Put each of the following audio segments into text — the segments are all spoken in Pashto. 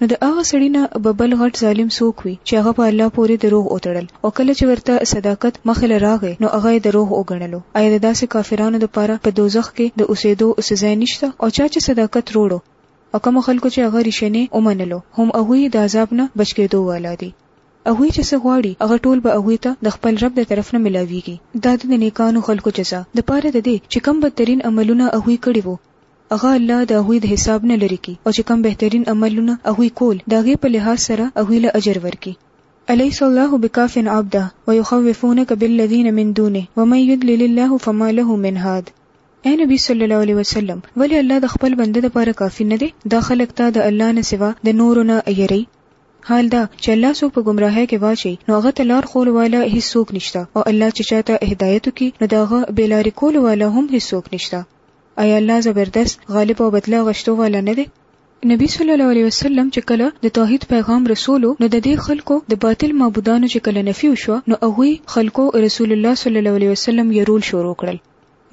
نو د هغه سړی نه به بل غټ ظالم څوک وي چې هغه په الله پورې دروغ وتړل او کله چې ورته صداقت مخله راغی نو هغه یې دروغ وګڼلو آیا د داسې کافرانو لپاره په دوزخ کې د اوسېدو څه ځای نشته او چا چې صداقت روړو او کوم خلکو چې هغه ریشنې ومنلو هم هغوی د عذاب نه بچ کېدو والا دي هغوی چې څه غواړي هغه ټول به هغوی ته د خپل رب د طرف نه ملاویږي دا د نیکانو خلکو جزا د پاره د دې چې کم بدترین عملونه هغوی کړي وو هغه الله د هغوی د حساب نه لرې کړي او چې کوم بهترین عملونه هغوی کول د هغې په لحاظ سره هغوی له اجر ورکړي. الیس الله بکاف عبده ویخوفونک بالذین من دونه ومن یضلل الله فما له من هاد اې نبی صلی الله علیه وسلم ولې الله د خپل بنده لپاره کافي نه دی دا خلک ته د الله نه سوا د نورو نه ایری حال دا چې الله څوک په گمراهۍ کې واچي نو هغه ته لار خول والا هیڅ څوک نشته او الله چې چاته هدایت کوي نو داغه بلاری کول والا هم هیڅ څوک نشته ایا الله زبردست غالب او بدله غشتو والا نه دی نبی صلی الله علیه وسلم چې کله د توحید پیغام رسولو نو د دې خلکو د باطل معبودانو چې کله نفي وشو نو هغه خلکو رسول الله صلی الله علیه وسلم یې رول شروع کړل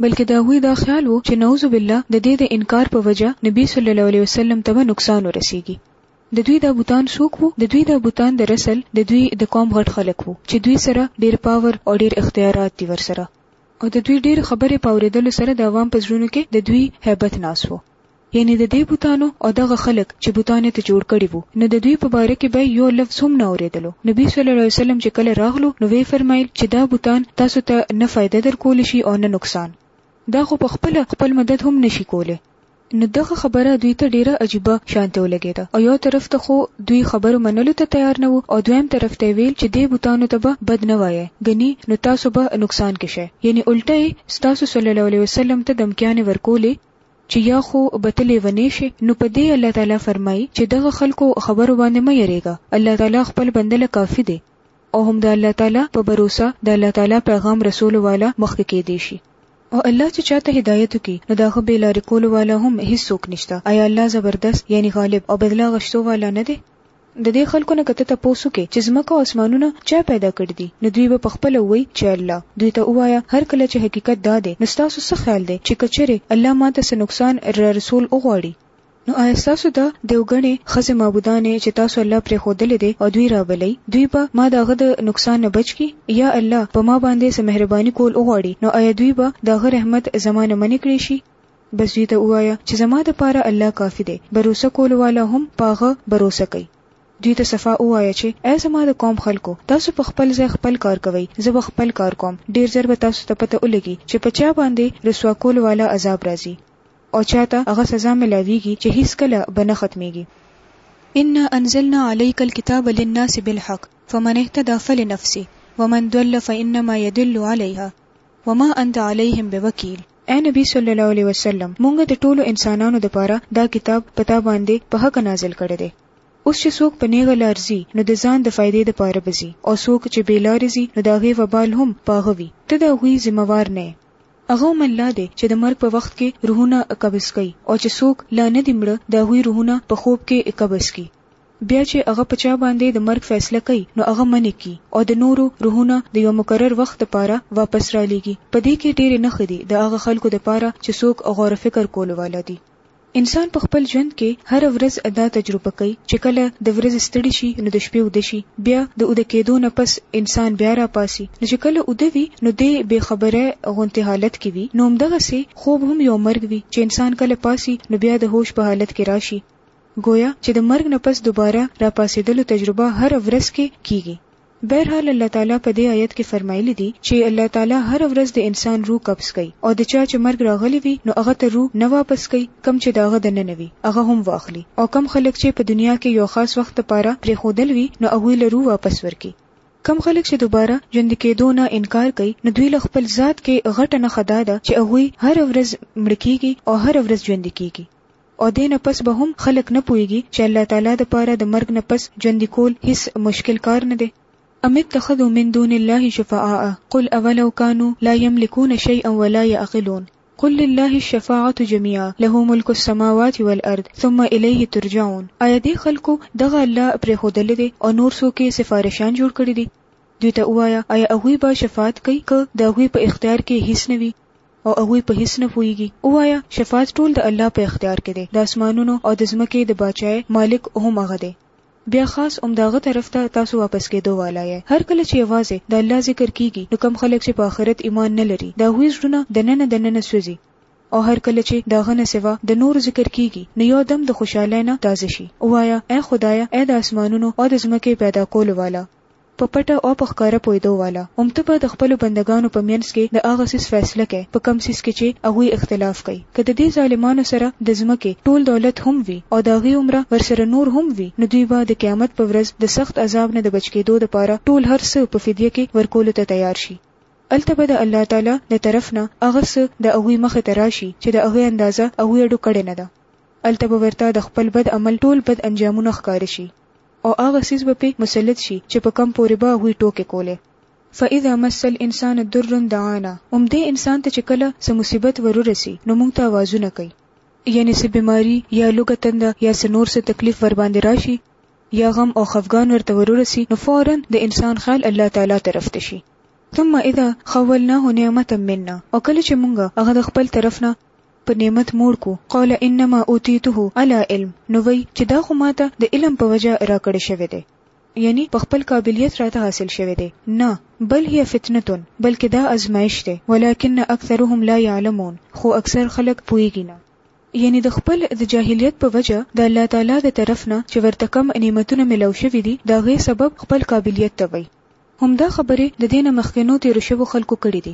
بلکې دا هوی دا خیال وو چې نعوذ بالله د دې د انکار په وجه نبی صلی الله علیه وسلم ته نقصان ورسیږي د دوی د بوتان سوق وو د دوی د بوتان د رسل د دوی د قوم غټ خلک وو چې دوی سره ډیر پاور او ډیر اختیارات دي ورسره او د دوی ډېر خبرې په اورېدلو سره د عوام په زړونو کې د دوی هیبت ناس وو. یعنې د دې بتانو او دغه خلک چې بتان یې ته جوړ کړي وو نو د دوی په باره کې به یې یو لفظ هم نه اورېدلو. نبي صلی الله علیه وسلم چې کله راغلو نو ویې فرمایل چې دا بتان تاسو ته نه فایده درکولی شي او نه نقصان. دا خو په خپله خپل مدد هم نه شي کولی. نو دغه خبره دوی ته ډیره عجیبه شانته ولګیده او یو طرف ته خو دوی خبرو منلو ته تیار نه وو او دویم طرف ته ویل چې دې بوتانو ته به بد نه وایئ ګني نو تاسو به نقصان کې شئ یعنی الټه یې ستاسو صلی الله علیه وسلم ته دمکیانې ورکولې چې یا خو به ته لیونی شې نو په دې الله تعالی فرمایي چې دغه خلکو خبرو باندې مه یریږه الله تعالی خپل بنده له کافي دی. او هم د الله تعالی په بروسه د الله تعالی پیغام رسولو والا مخکې کیدی شي. او الله چې چاته هدایت وکړي نو د هغه بې لارې کولو والا هم هیڅ څوک نشته، ایا الله زبردست یعنی غالب او بدله غشتو والا نه دی؟ د دې خلکو نه که ته تپوس وکړې چې ځمکه او اسمانونه چا پیدا کړي دي نو دوی به پخپله ووایي چې الله، دوی ته ووایه هر کله چې حقیقت دا دی نو ستاسو څه خیال دی چې که چېرې الله ماته څه نقصان رارسول وغواړي، نو آیا ستاسو د دیوګڼې ښځې معبودانې چې تاسو الله پرې ښودلې دی او دوی رابلئ دوی به ما د هغه د نقصان نه بچ کی یا الله په ما باندې څه مهرباني کول وغواړي نو آیا دوی به د هغه رحمت زما نه منې کړی شي بس دوی ته ووایه چې زما د پاره الله کافي دی بروسه کول والا هم پاغه بروسه کوي دوی ته صفا ووایه چې ای زما د قوم خلکو تاسو په خپل ځای خپل کار کوئ زه به خپل کار کوم ډیر زر به تاسو ته پته ولګي چې په چا باندې رسوا کول والا عذاب راځي او چا ته هغه سزا ملاویږي چې هیڅکله به نه ختمیږي. انا انزلنا علیک الکتاب للناس بالحق فمن اهتدی فلنفسه ومن ضل فانما یضل علیها وما انت علیهم بوکیل. اې نبی صلی الله علیه وسلم مونږ د ټولو انسانانو دپاره دا کتاب په تا باندې په حق نازل کړی دی. اوس چې څوک په نیغه لار ځي نو د ځان د فائدې دپاره به ځي او څوک چې بې لارې ځي نو د هغې وبال هم په هغه وي. ته د هغوی ذمه وار نه یې. هغه هم الله دی چې د مرګ په وخت کې روحونه قبض کوي او چې څوک لا نه دي مړه د هغوی روحونه په خوب کې قبض کړي. بیا چې هغه په چا باندې د مرګ فیصله کوي نو هغه منې کړي او د نورو روحونه د یوه مقرر وخت لپاره واپس رالېږي. په دې کې ډېرې نښې دي د هغه خلکو لپاره چې څوک غور فکر کولو والا دي. انسان په خپل ژوند کې هره ورځ دا تجربه کوي چې کله د ورځې ستړي شي نو د شپې اوده شي بیا د اوده کېدو نه پس انسان بیا را پاسي نو چې کله اوده وي نو دی بې خبره غونتې حالت کې وي نو همدغسې خوب هم یو مرګ وي چې انسان کله پاسي نو بیا د هوش په حالت کې راشي ګویا چې د مرګ نه پس دوباره را پاسېدلو تجربه هره ورځ کې کیږي. بهرحال الله تعالی په دې آیت کې فرمایلي دي چې الله تعالی هره ورځ د انسان روح قبض کوي او د چا چې مرګ راغلی وي نو هغه ته روح نه واپس کوي کوم چې د هغه د ننه وي هغه هم واخلي او کوم خلک چې په دنیا کې یو خاص وخت لپاره پرېښودل وي نو هغوی له روح واپس ورکړي کم خلک چې دوباره ژوند کېدو نه انکار کوي نو دوی له خپل ذات کې غټه نښه دا ده چې هغوی هره ورځ مړه کېږي او هره ورځ ژوندي کېږي او دې نه پس به هم خلک نه پوهیږي چې الله تعالی د پاره د مرګ نه پس ژوندي کول هیڅ مشکل کار نه دی. ام اتخذوا من دون الله شفعاء قل اولو کانو لا یملکون شیئا ولا یعقلون قل لله الشفاعة جمیعا له ملک السماوات والارض ثم الیه ترجعون آیا دې خلکو دغه الله پرېښودلی دی او نور څوک یې سفارشان جوړ کړي دي؟ دوی ته ووایه آیا هغوی به شفاعت کوي که د هغوی په اختیار کې هیڅ نه وي؟ او هغوی په هیڅ نه پوهیږي ووایه شفاعت ټول د الله په اختیار کې دی د اسمانونو او د ځمکې د باچایۍ مالک هم هغه دی بیا خاص هم د هغه طرف ته تاسو واپس کېدو والا یې هر کله چې یوازې د الله ذکر کیږي نو کوم خلک چې په آخرت ایمان نه لري د هغوی زړونه دننه دننه سوځي او هر کله چې د هغه نه سوا د نورو ذکر کیږي نو یو دم د خوشحالۍ نه تازه شي ووایه ای خدایه ای د اسمانونو او د ځمکې پیدا کولو والا په پټه او په ښکاره پوهېدو والا هم ته به د خپلو بندګانو په مینځ کې د هغه څیز فیصله کوې په کوم څیز کې چې هغوی اختلاف کوي که د دې ظالمانو سره د ځمکې ټول دولت هم وي او د هغې عمره ورسره نور هم وي نو دوی به د قیامت په ورځ د سخت عذاب نه د بچ کېدو لپاره ټول هر څه په فدیه کې ورکولو ته تیار شي هلته به د الله تعالی د طرف نه هغه څه د هغوی مخې ته راشي چې د هغې اندازه هغوی اډو کړې نه ده هلته به ورته د خپل بد عمل ټول بد انجامونه ښکاره شي. او هغه سیز به پی مسلط شي چې په کم پورې به هغوی ټوکې کولې. فاذا مس الانسان در دعانا هم دې انسان ته چې کله څه مصیبت ور ورسي نو مونږ ته اوازونه کوي. یعنې څه بیماري یا لوږه تنده یا څه نور څه تکلیف ورباندې راشي یا غم او خفګان ورته ور ورسي نو فورا د انسان خیال الله تعالی طرف ته شي. ثم اذا خولناه نعمة منا او کله چې مونږ هغه د خپل طرف نه په نعمت موړ کو، قال انما اوتیته علی علم، نو وایي چې دا خو ماته د علم په وجه راکړی شوی دی، یعنی په خپل قابلیت راته حاصل شوی دی، نه، بل هی فتنة، بلکې دا ازمایش دی، ولکن اکثرهم لا یعلمون، خو اکثر خلک پوهیږي نه. یعنی د خپل د جاهلیت په وجه د الله تعالی د طرف نه چې ورته کوم نعمتونه ملاو شوي دي د هغې سبب خپل قابلیت ته وایي. همدا خبرې د دې نه مخکنو تیرو شوو خلکو کړي دي.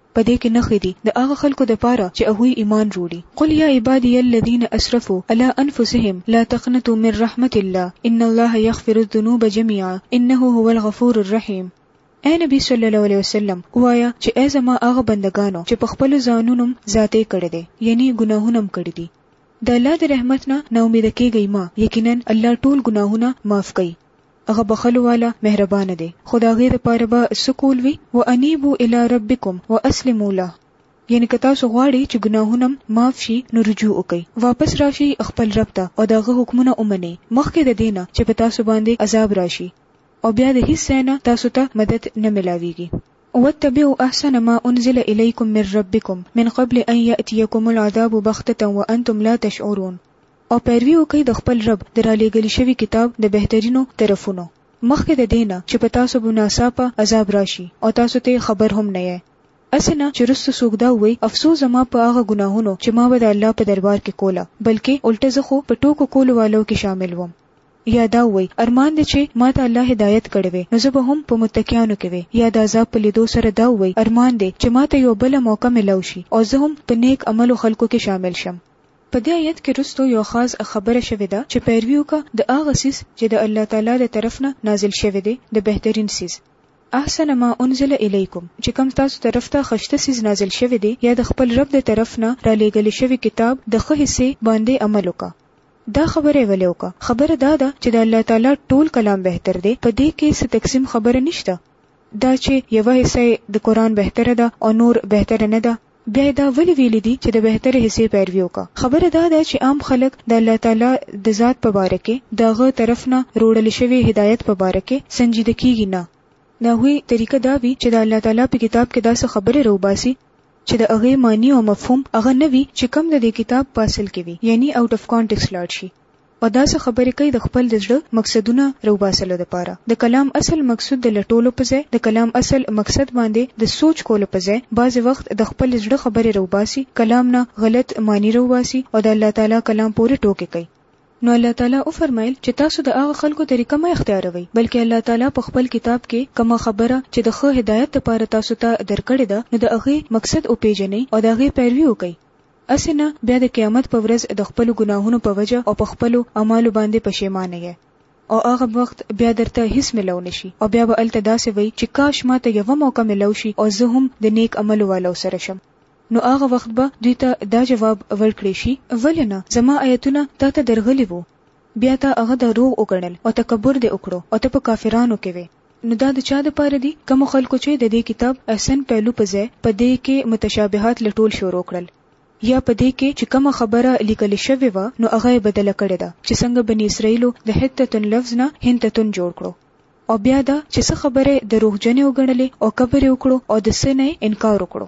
په دې کې نښې دي د هغه خلکو دپاره چې هغوی ایمان روړي، قل یا عبادی الذین اسرفوا علی انفسهم لا تقنطوا من رحمة الله ان الله یغفر الذنوب جمیعا انه هو الغفور الرحیم، ای نبی صلی الله علیه وسلم ووایه چې ای زما هغه بندګانو چې په خپلو ځانونوم زیاتی کړی دی یعنی ګناهونه هم کړي دي د الله د رحمت نه ناامیده کیږئ مه یقینا الله ټول ګناهونه معاف کوي. هغه بخښلو والا مهربانه دی خو د هغې لپاره به څه کول وي، وانیبو الی ربکم واسلمو له، یعنې که تاسو غواړئ چې ګناهونه مو معاف شي نو رجوع وکړئ، واپس راشئ خپل رب ته او د هغه حکمونه ومنئ مخکې د دې نه چې په تاسو باندې عذاب راشي او بیا د هیڅ ځای نه تاسو ته مدد نه ملاویږي. واتبعوا احسن ما انزل الیکم من ربکم من قبل ان یاتیکم العذاب بغتة وانتم لا تشعرون، او پیروي وکړئ د خپل رب د رالېږل شوي کتاب د بهترینو طرفونو مخکې د دې نه چې په تاسو به ناڅاپه عذاب راشي او تاسو ته یې خبر هم نه یئ. هسې نه چې وروسته څوک دا ووایي، افسوس زما په هغه ګناهونو چې ما به د الله په دربار کې کوله، بلکې الټه زه خو په ټوکو کولو والو کې شامل وم. یا دا ووایي، ارمان دی چې ما ته الله هدایت کړی وی نو زه به هم په متقیانو کې وی. یا د عذاب په لیدو سره دا ووایي، ارمان دی چې ما ته یوه بله موقع ملاو شي او زه هم په نیک عملو خلکو کې شامل شم. په دې آیت کې وروسته یو خاص خبره شوې ده چې پیروي وکړه د هغه څیز چې د الله تعالی د طرف نه نازل شوی دی د بهترین څیز، احسن ما انزل الیکم، چې کوم تاسو طرف ته ښشته څیز نازل شوی دی یا د خپل رب د طرف نه رالېږل شوي کتاب د ښه حصې باندې عمل وکړه. دا خبره یې ولې وکړه؟ خبره دا ده چې د الله تعالی ټول کلام بهتر دی، په دې کې څه تقسیم خبره نشته، دا چې یوه حصه یې د قرآن بهتره ده او نور بهتره نه ده، بیا یې دا ولې ویلي دي چې د بهترې حصې پیروي وکړه؟ خبره دا ده چې عام خلک د الله تعالی د ذات په باره کې د هغه طرف نه روړل شوي هدایت په باره کې سنجیده کیږي نه. د هغوی طریقه دا وي چې د الله تعالی په کتاب کې داسې خبرې راوباسي چې د هغې معنی او مفهوم هغه نه وي چې کوم د دې کتاب په اصل کې وي یعنی اوټ اف کانټکسټ لاړ شي. او داسې خبرې کوي د خپل د زړه مقصدونه راوباسلو دپاره د کلام اصل مقصود د لټولو په ځای د کلام اصل مقصد باندې د سوچ کولو په ځای بعضې وخت د خپل زړه خبرې راوباسي کلام نه غلط معنی راوباسي او د الله تعالی کلام پورې ټوکې کوي. نو الله تعالی وفرمايل چې تاسو د هغه خلکو طريقه مه اختياروئ بلکې الله تعالی په خپل کتاب کې کومه خبره چې د ښه هدايت دپاره تاسو ته درکړې ده نو د هغې مقصد وپيژنئ او د هغې پيروي وکړئ. هسې نه بیا د قیامت په ورځ د خپلو ګناهونو په وجه او په خپلو اعمالو باندې پشیمانه یی او هغه وخت بیا درته هیڅ ملو نه شي او بیا به هلته داسې وئ چې کاش ما ته یوه موقع ملو شي او زه هم د نیک عملو والو سره شم نو هغه وخت به دوی ته دا جواب ورکړې شي، ولې نه زما آیتونه تا ته درغلي وو بیا تا هغه دروغ وګڼل او تکبر دې وکړو او ته په کافرانو کې وې. نو دا د چا لپاره دي؟ کومو خلکو چې د دې کتاب احسن پهلو په ځای په دې کې متشابهات لټول شروع کړل یا په دې کې چې کومه خبره لیکل شوې وه نو هغه یې بدله کړې ده چې څنګه بني اسراییلو د حطتن لفظ نه هنتتن جوړ کړو او بیا دا چې څه خبره یې دروغجنې وګڼلې او کبر یې وکړو او د څه نه یې انکار وکړو.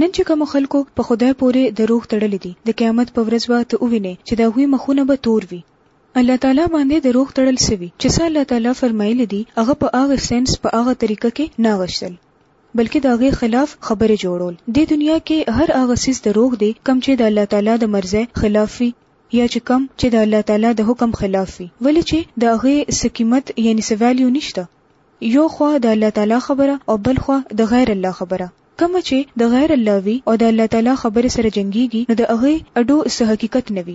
نن چې کومو خلکو په خدای پورې دروغ تړلي دي د قیامت په ورځ به ته ووینې چې د هغوی مخونه به تور وي الله تعالی باندې د روح تړل سوي چې څه الله تعالی فرمایلي دي هغه په هغه سنس په هغه طریقه کې نه غشتل بلکې د هغه خلاف خبره جوړول د دنیا کې هر هغه سیس د روح دی کم چې د الله تعالی د مرزه خلاف وي یا چې کم چې د الله تعالی د حکم خلاف وي ولې چې د هغه سقیمت یعنی سویلیو نشته یو خو د الله تعالی خبره او بل خو د غیر الله خبره کوم چې د غیر الله وی او د الله تعالی خبره سره جنگيږي نو د هغه اډو سه حقیقت نوي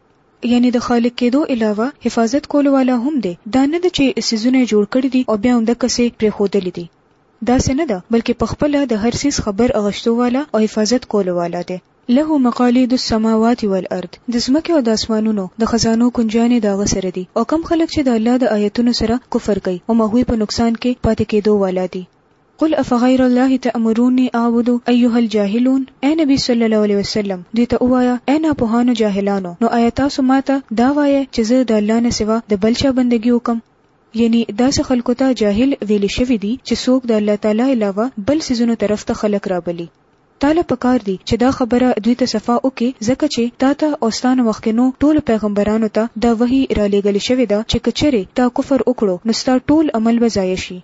یعنی د خالق کېدو علاوه حفاظت کولو والا هم دی، دا نه ده چې څیزونه یې جوړ کړي دي او بیا همدکسې پرېښودلي دي، داسې نه ده، بلکې په خپله د هر څیز خبر اغشتو والا او حفاظت کولو والا دی. له مقالید السماوات والارض، د ځمکې او د اسمانونو د خزانو کنجانې د هغه سره دي او کوم خلک چې د الله د آیتونو سره کفر کوي هم هغوی په نقصان کې پاتې کېدو والا دي. قل افغیر الله تأمرونی اعبد ایها الجاهلون اې نبی صلی الله علیه وسلم دوی ته ووایه اې ناپوهانو جاهلانو نو آیا تاسو ماته دا وایې چې زه د الله نه سوا د بل چا بندګي وکم یعنی داسې خلکو ته جاهل ویل شوی دی چې څوک د الله تعالی علاوه بل سيزونو طرف ته خلق رابلی تاله پکار دی چې دا خبره دوی ته صفا وکي ځکه چې تا ته اوستان مخکینو ټول پیغمبرانو ته دا وਹੀ را لېګل شوی دا چې کچره تا کفر وکړو نو ستا ټول عمل به ضایع شي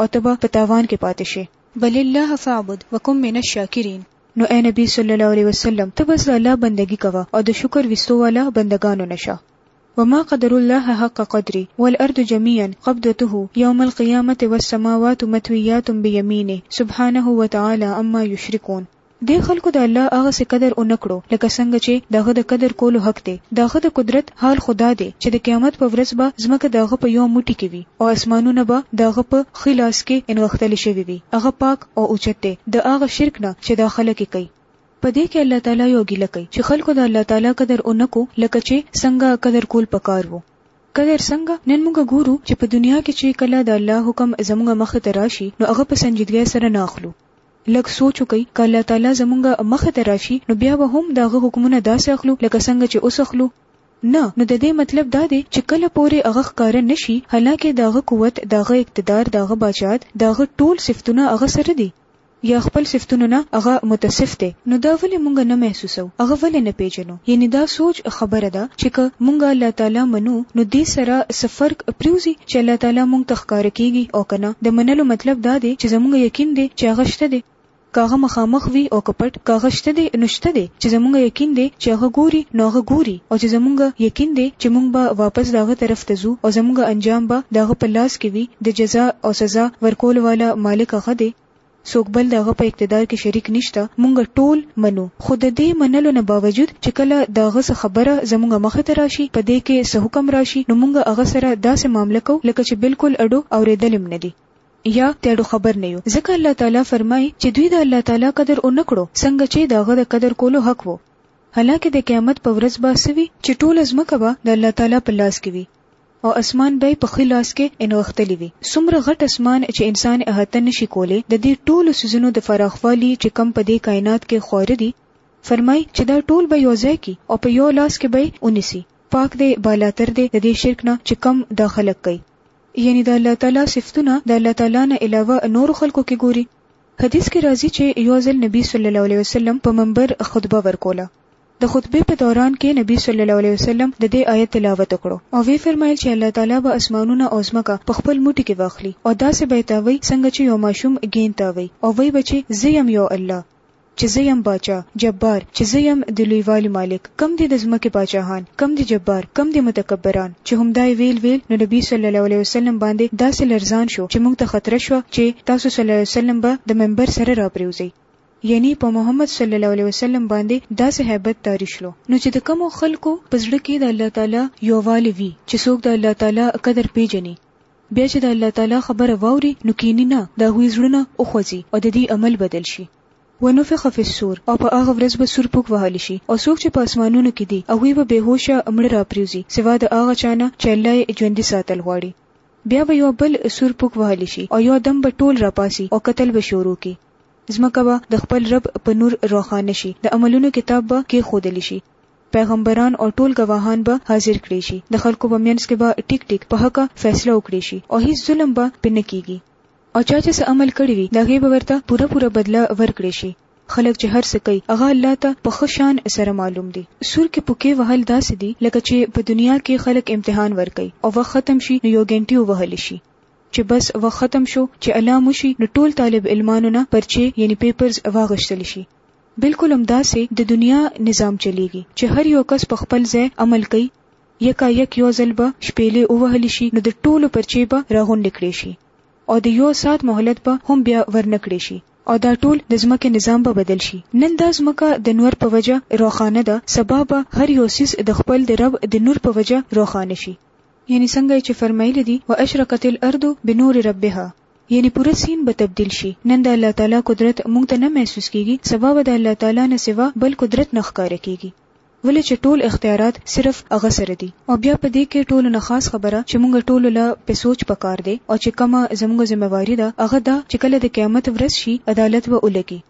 او ته به په تاوان کې پاتې شې. بل الله فاعبد وکن من الشاکرین. نو اې نبی صلی الله علیه وسلم! ته بس د الله بندګي کوه او د شکر ویستو والا بندګانو نه شه. وما قدروا الله حق قدره والارض جميعا قبضته يوم القيامة والسماوات مطويات بيمينه سبحانه وتعالي عما يشركون. دې خلکو د الله هغسې قدر ونه کړو لکه څنګه چې د هغه د قدر کولو حق دی. د هغه د قدرت حال خو دا دی چې د قیامت په ورځ به ځمکه د هغه په یوه موټي کې وي او اسمانونه به د هغه په ښي لاس کې انغښتل شوي وي. هغه پاک او اوچت دی د هغه شرک نه چې دا خلک یې کوي. په دې کې الله تعالی یو ګیله کوي چې خلکو د الله تعالی قدر ونه کړو لکه چې څنګه قدر کول په کار وو. قدر څنګه؟ نن موږ ګورو چې په دنیا کې چې کله د الله حکم زموږ مخې ته راشي نو هغه په سنجیدګۍ سره نه اخلو. لږ سوچ وکړئ که الله تعالی زمونږ مخه ته راشي نو بیا به هم د هغه حکمونه داسې اخلو لکه څنګه چې اوس اخلو نه نو د دې مطلب دا دی چې کله پورې هغه ښکاره نه شي حالانکه د هغه قوت د هغه اقتدار د هغه باچاهت د هغه ټول صفتونه هغه سره دي یا خپل صفتونو نه هغه متصف دی نو دا ولې مونږ نه محسوسو هغه ولې نه پیژنو یعنی دا سوچ خبره ده چی که مونږ الله تعالی منو نو دی سره څه فرق پریوځی چی الله تعالی مونږ ته ښکاره کیږی او که نه د منلو مطلب دا دی چی زمونږ یقین دی چی هغه شته دی که هغه مخامخ وی او که پټ که هغه شته دی نو شته دی چی زمونږ یقین دی چی هغه ګوری نو هغه ګوری او چی زمونږ یقین دی چی مونږ به واپس د هغه طرف ته ځو او زمونږ انجام به د هغه په لاس کی وی د جزا او سزا ورکولو والا مالک هغه دی. څوک بل د هغه په اقتدار کې شریک نشته، مونږ ټول منو، خو د دې منلو نه باوجود چې کله د هغه څه خبره زمونږ مخ ته راشي، په دې کې څه حکم راشي، نو مونږ هغه سره داسې معامله کوو لکه چې بالکل اډو اوریدل هم نه دي یا د اډو خبر نه یو، ځکه الله تعالی فرمائی چې دوی د الله تعالی قدر اونه کړو څنګه چې د هغه د قدر کولو حق وو، حالانکه د قیامت په ورځ به څه وي چې ټوله ځمکه به د الله تعالی په لاس کې وي. او اسمان به یې په ښي لاس کې انغښتلي وي، څومره غټ اسمان چې انسان احاطه نه شي کولی، د دې ټولو څیزونو د فراخوالي چې کوم په دې کاینات کې خواره دي، فرمایي چې دا ټول به یو ځای کړي او په یو لاس کې به یې ونیسي، پاک دی، بالاتر دی د دې شرک نه چې کوم دا خلک کوي. یعنې د الله تعالی صفتونه د الله تعالی نه علاوه نورو خلکو کې ګوري، حدیث کې راځي چې یو ځل نبي صلی الله علیه وسلم په منبر خطبه ورکوله، د خطبې په دوران کې نبي صلی الله علیه وسلم د دې آیت تلاوت وکړو او وی فرمایل چې الله تعالی به اسمانونه او ځمکه په خپل موټي کې واخلي او داسې به یې تاووي څنګه چې یو ماشوم ګېند تاووي او وی به چې زه یم یو الله چې زه یم باچا، جبار، چې زه یم د لویوالي مالک، کم دي د ځمکې باچاهان، کم دي جبار، کم دي متکبران، چې همدا یې ویل ویل نو نبي صلی الله علیه وسلم باندې داسې لرزان شو چې موږ ته خطره شوه چې تاسو صلی الله علیه وسلم به د منبر سره راپریوځي. یعنی په محمد صلی الله علیه وسلم باندی داسی هیبت طاری شلو نو چی د کومو خلکو په زړه کی د الله تعالی یووالی وی چی څوک د الله تعالی قدر پیژنی بیا چی د الله تعالی خبره واوری نو کینی نه د هغوی زړونه وخوځی او ددی عمل بدل شی. ونفخ فی الصور او په هغه ورځ به سور پوک وهل شی او څوک چی په اسمانونو کی دی هغوی به بی هوشه مړه راپریوځی سوا د هغه چا نه چی الله یی ژوندی ساتل غواړی بیا به یو بل سور پوک وهل شی او یو دم به ټول راپاڅی او قتل به شروع کی ځمکه به د خپل رب په نور روښانه شي، د عملونو کتاب به کېښودل شي، پیغمبران او ټول ګواهان به حاضر کړې شي، د خلکو په منځ کې به ټیک ټیک په حقه فیصله وکړې شي او هیڅ ظلم به پرې نه کېږي. او چا چې څه عمل کړی وي د هغې به ورته پوره پوره بدله ورکړې شي. خلک چې هر څه کوي هغه الله ته په ښه شان سره معلوم دي. سور کې پوکې وهل داسې دي لکه چې په دنیا کې خلک امتحان ورکوي او وخت ختم شي نو یو ګنټي ووهل شي. چې بس وخت ختم شو چې الله مو شي نو ټول طالب علمانو نه پرچې یعنی پیپرز واغشتل شي بلکل همداسې د دنیا نظام چلیږي چې هر یو کس په خپل ځای عمل کوي یکا یک یو ځل به شپیلې ووهل شي نو د ټولو پرچې به راغونډې کړې شي او د یو ساعت مهلت به هم بیا ورنکړې شي او دا ټول د ځمکې نظام به بدل شي نن دا ځمکه د نور په وجه روښانه ده سبا به هر یو سیس د خپل د رب د نور په وجه روښانه شي یعنی څنګه یې چې فرمایلي دي، واشرقت الارض بنور ربها، یعنی پوره سین به تبدیل شي، نن د الله تعالی قدرت موږ ته نه محسوس کیږي، سبا به د الله تعالی نه سوا بل قدرت نه ښکاره کیږي، ولې چې ټول اختیارات صرف هغه سره دي، او بیا په دې کې ټولو نه خاص خبره چې موږ ټولو له په سوچ په کار دی او چې کومه زموږ ذمه واري ده هغه دا چې کله د قیامت ورځ شي عدالت به ولګي،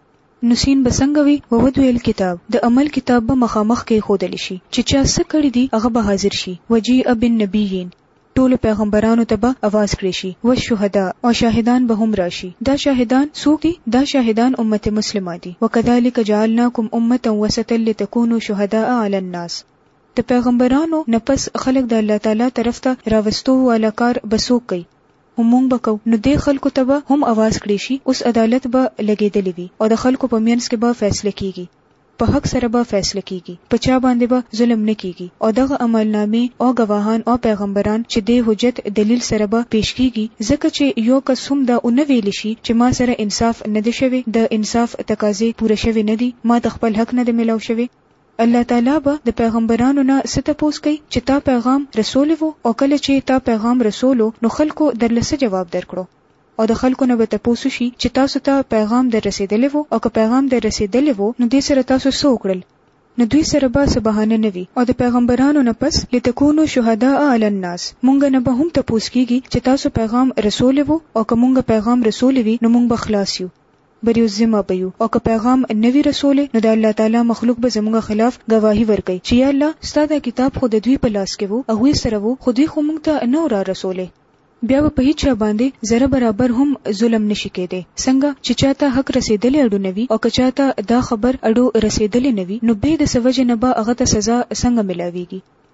نسین به څنګه وي وود ویل کتاب د عمل کتاب به مخامخ کیښودل شي چې چا څه کړي دي هغه به حاضر شي وجیع بالنبیین ټولو پیغمبرانو ته به اواز کړې شي والشهداء او شاهدان به هم راشي دا شاهدان څوک دي دا شاهدان امت مسلمه دي وکذلک جعلناکم امة وسطا لتکونوا شهداء علی الناس د پیغمبرانو نه پس خلک د الله تعالی طرف ته راوستو والا کار به څوک کوي؟ هم موږ به کوو نو دې خلکو ته به هم اواز کړې شي اوس عدالت به لګېدلې وي او د خلکو په مینځ کې به فیصله کېږي په حق سره به فیصله کېږي په چا باندې به ظلم نه کېږي او دغه عملنامې او ګواهان او پیغمبران چې دې حجت دلیل سره به پیش کېږي ځکه چې یو کس هم دا ونه ویلې شي چې ما سره انصاف نه دی شوی د انصاف تقاضې پوره شوې نه دي ماته خپل حق نه دی ملاو شوی الله تعالی به د پیغمبرانو نه څه تپوس کوي چې تا پیغام رسولی وو او کله چې تا پیغام رسولو نو خلکو درله څه جواب درکړو؟ او د خلکو نه به تپوس وشي چې تاسو ته پیغام در رسیدلی وو او که پیغام در رسیدلی وو نو دې سره تاسو څه وکړل؟ نو دوی سره به څه بهانه نه وي او د پیغمبرانو نه پس لتکونو شهداء علی الناس مونږ نه به هم تپوس کیږي چې تاسو پیغام رسولی وو او که مونږ پیغام رسولی وي نو مونږ به خلاص یو. بریو ذمه به یو او که پیغام نه وي رسولی نو د الله تعالی مخلوق به زموږ خلاف ګواهي ورکوي چې یا الله ستا دا کتاب خو د دوی په لاس کې وو هغوی سره وو خو دوی خو موږ ته نه و را رسولی. بیا به په هیچا باندې ذره برابر هم ظلم نه شي کیدی څنګه چې چا ته حق رسیدلی اړو نه وي او که چا ته دا خبر اړو رسیدلی نه وي نو بې د څه وجې نه به هغه ته سزا څنګه ملاویږي.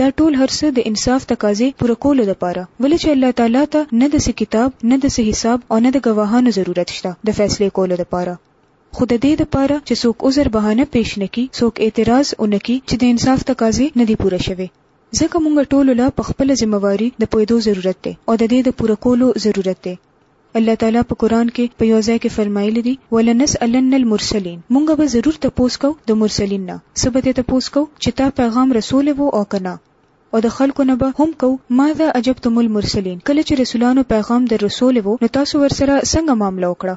دا ټول هر څه د انصاف تقاضې پوره کولو لپاره، ولې چې الله تعالی ته نه د څه کتاب، نه د څه حساب او نه د ګواهانو ضرورت شته د فیصلې کولو لپاره، خو د دې لپاره چې څوک عذر بهانه پېش نه کړي، څوک اعتراض ونه کړي چې د انصاف تقاضې نه دي پوره شوې. ځکه موږ ټولو له په خپله ذمه واري د پوهېدو ضرورت دی او د دې د پوره کولو ضرورت دی. الله تعالی په قرآن کې په یو ځای کې فرمایلي دي، ولنسألن المرسلین، مونږ به ضرور تپوس کوو د مرسلین نه، څه به ترې تپوس کوو چې تا پیغام رسولی وو او که نه؟ او د خلکو نه به هم کوو، ماذا اجبتم المرسلین، کله چې رسولانو پیغام در رسولی وو نو تاسو ورسره څنګه معامله وکړه،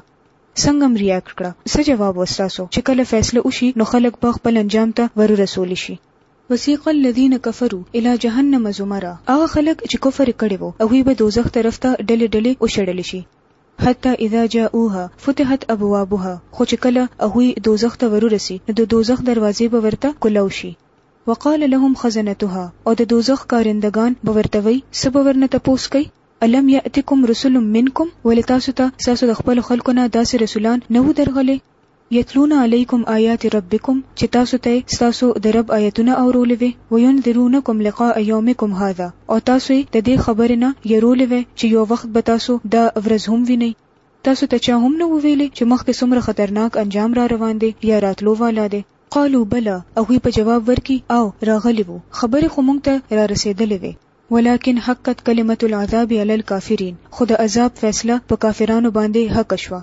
څنګه هم ریاکټ کړه، څه جواب وه ستاسو، چې کله فیصله وشي نو خلک به خپل انجام ته ورورسول شي، وسیق الذین کفروا الی جهنم زمرا، هغه خلک چې کفر یې کړی وو هغوی به دوزخ طرف ته ډلې ډلې وشړل شي، حتی اذا جاؤها فتحت ابوابها، خو چې کله هغوی دوزخ ته ورورسي نو د دوزخ دروازې به ورته کولو شي، وقال لهم خزنتها، او د دوزخ کارندګان به ورته وایي، څه به ورنه تپوس کوئ؟ الم یأتکم رسل منکم، ولې تاسو ته ستاسو د خپلو خلکو نه داسې رسولان نه وو درغلي؟ یتلون علیکم آیات ربکم چې تاسو ته ستاسو د رب آیتونه اورولې وي وینذرونکم لقاء یومکم هذا او تاسو یې د دې خبرې نه یرولې وي چې یو وخت به تاسو دا ورځ هم وینئ تاسو ته چا هم نه وویلې چې مخکې څومره خطرناک انجام را روان دی یا راتلو والا دی قالو بلا هغوی په جواب ورکي او راغلی وو خبرې خو مونږ ته را رسېدلې وي ولكن حقت کلمت العذاب علی الكافرین خو د عذاب فیصله په کافرانو باندې حق شوه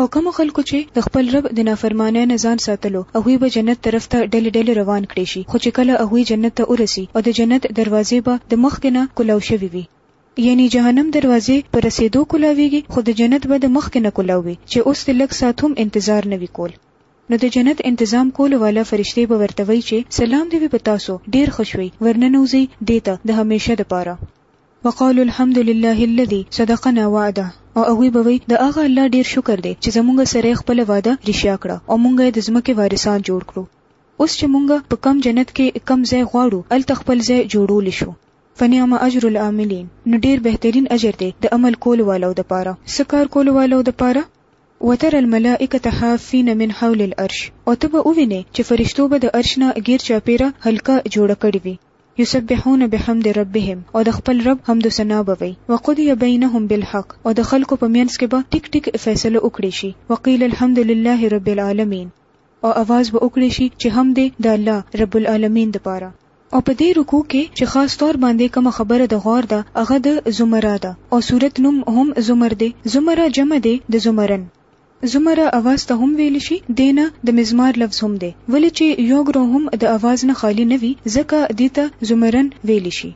او کومو خلکو چې د خپل رب د نافرمانۍ نه ځان ساتلو هغوی به جنت طرف ته ډلې ډلې روان کړې شي خو چې کله هغوی جنت ته ورسي او د جنت دروازې به د مخکې نه کولاو شوي وي یعنی جهنم دروازې په رسیدو کولاویږي خو د جنت به د مخکې نه کولاو وي چې اوس د لږ ساعت هم انتظار نه وي کول نو د جنت انتظام کولو والا فرشتې به ورته وایي چې سلام دې وي په تاسو ډیر ښه شوئ ورننوځئ دې ته د همیشه دپاره. وقالو الحمد لله الذي صدقنا وعده او هغوی به وایي د هغه الله ډېر شکر دی چې زموږ سره یې خپله وعده رښتیا کړه او موږ یې د ځمکې وارثان جوړ کړو. اوس چې موږ په کوم جنت کې کوم ځای غواړو هلته خپل ځای جوړولی شو. فنعم اجر العاملین نو ډېر بهترین اجر دی د عمل کولو والو دپاره. څه کار کولو والو دپاره؟ وترى الملائکة حافین من حول العرش او ته به ووینې چې فرشتو به د عرش نه ګېر چاپېره حلقه جوړه کړې وي. یسبحون بحمد ربهم او د خپل رب حمد و ثنا به وي وقضی بینهم بالحق او د خلکو په مینځ کې به ټیک ټیک فیصله وکړي شي وقیل الحمد لله رب العالمین او اواز به وکړي شي چې هم دې د الله رب العالمین د پاره او په دې رکوع کې چې خاص طور باندې کوم خبره د غور ده هغه د زمرا ده او صورت نوم هم زمر دی زمرا جمع دی د زمرن زمره اواز ته هم ویل شي دې نه د مزمار لفظ هم دی ولې چې یوګرو هم د اواز نه خالي نه وي ځکه دې ته زمرن ویل شي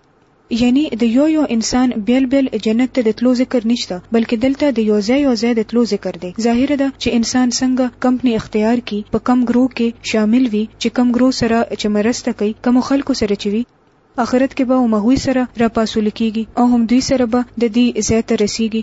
یعنی د یو یو انسان بیل بیل جنت ته د تلو ذکر نشته بلکې دلته د یو ځای یو ځای د تلو ذکر دی ظاهر ده چې انسان څنګه کمپنی اختیار کی په کم ګرو کې شامل وي چې کم ګرو سره چې مرسته کوي کم خلکو سره چې وي آخرت کې به هم هغوی سره راپاسول کیږي او هم دوی سره به د دې ځای ته رسیږي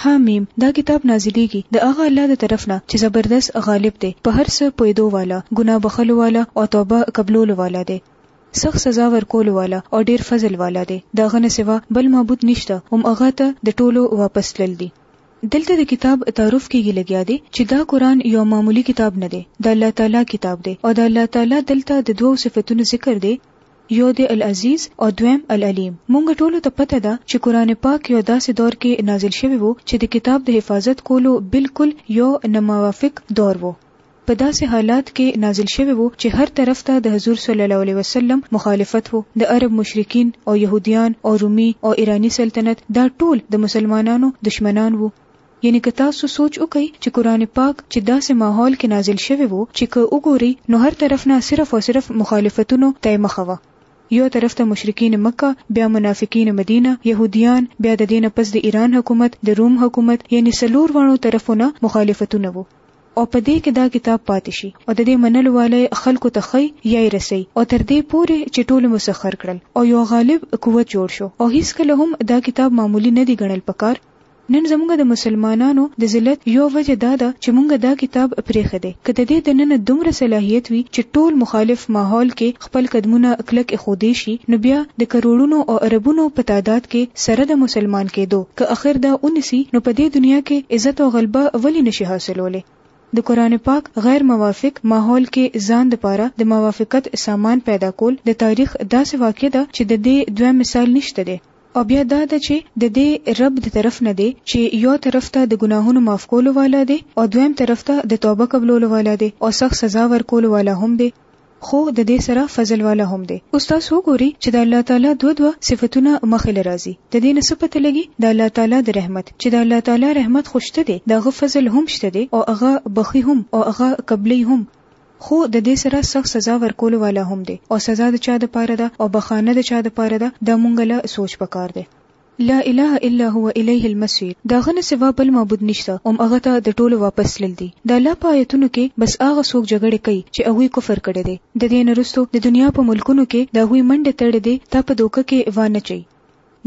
حامیم دا کتاب نازلیږي د هغه الله د طرف نه چې زبردست غالب دی په هر څه پوهېدو والا، ګناه بخښلو والا او توبه قبلولو والا دی، سخت سزا ورکولو والا او ډېر فضل والا دی، د هغه نه سوا بل معبود نشته هم هغه ته د ټولو واپس تلل دي. دلته د کتاب تعارف کېږي لګیا دی چې دا قرآن یو معمولي کتاب نه دی، د الله تعالی کتاب دی او د الله تعالی دلته د دوو صفتونو ذکر دی، یو دی العزیز او دویم العلیم مونږ ټولو ته پته ده چې قران پاک یو داسې دور کې نازل شوی وو چې د کتاب د حفاظت کولو بالکل یو ناموافق دور وو په داسې حالات کې نازل شوی وو چې هر طرف ته د حضور صلی الله علیه وسلم مخالفت وو د عرب مشرکین او یهودیان او رومی او ایرانی سلطنت دا ټول د مسلمانانو دشمنان وو یعنی که تاسو سوچ وکړئ چې قرآن پاک چې داسې ماحول کې نازل شوی وو چې که وګورئ نو هر طرف نه صرف او صرف مخالفتونو ته یې مخه وه. یو طرف ته مشرکین مکه، بیا منافقین مدینه، یهودیان، بیا د دې نه پس د ایران حکومت، د روم حکومت، یعنی څلور واړو طرفو نه مخالفتونه وو. او په دې کې دا کتاب پاتې شي او د دې منلو والی خلکو ته ښئ یا یې رسئ او تر دې پورې چې ټول مسخر کړل او یو غالب قوت جوړ شو او هیڅکله هم دا کتاب معمولي نه دی ګڼل پکار نن زموږ د مسلمانانو د ذلت یوه وجه دا ده چې موږ دا کتاب پرېښی دی. که د دې دننه دومره صلاحیت وی چې ټول مخالف ماحول کې خپل قدمونه کلک اېښودی شي نو بیا د کروړونو او اربونو په تعداد کې سره د مسلمان کېدو که اخر دا ونیسي نو په دې دنیا کې عزت او غلبه ولې نشي حاصلولی؟ د قرآن پاک غیر موافق ماحول کې ځان د پاره د موافقت سامان پیدا کول د تاریخ داسې واقعه ده چې د دې دویم مثال نشته دی. او بیا دا ده چې د دې رب د طرف نه دی چې یو طرف ته د ګناهونو معاف کولو والا دی او دویم طرف ته د توبه قبلولو والا دی او سخت سزا ورکولو والا هم دی خو د دې سره فضل والا هم دی اوس تاسو وګورئ چې د الله تعالی دوه دوه صفتونه مخې له راځي د دې نه څه پته لګي د الله تعالی د رحمت چې د الله تعالی رحمت خوشته دی دغه فضل هم شته دی او هغه بخي هم او هغه قبلي هم خو د دې سره سخت سزا ورکولو والا هم دی او سزا د چا دپاره ده او بخښانه د چا دپاره ده دا مونږ له سوچ پکار دی. لا اله الا هو الیه المصیر، د هغه نه سوا بل معبود نشته اوم هغه ته د ټولو واپس تلل دي، د الله په آیتونو کې بس هغه څوک جګړې کوي چې هغوی کفر کړی دی د دې نه وروسته د دنیا په ملکونو کې د هغوی منډې تړې دې تا په دوکه کې وا نه چي.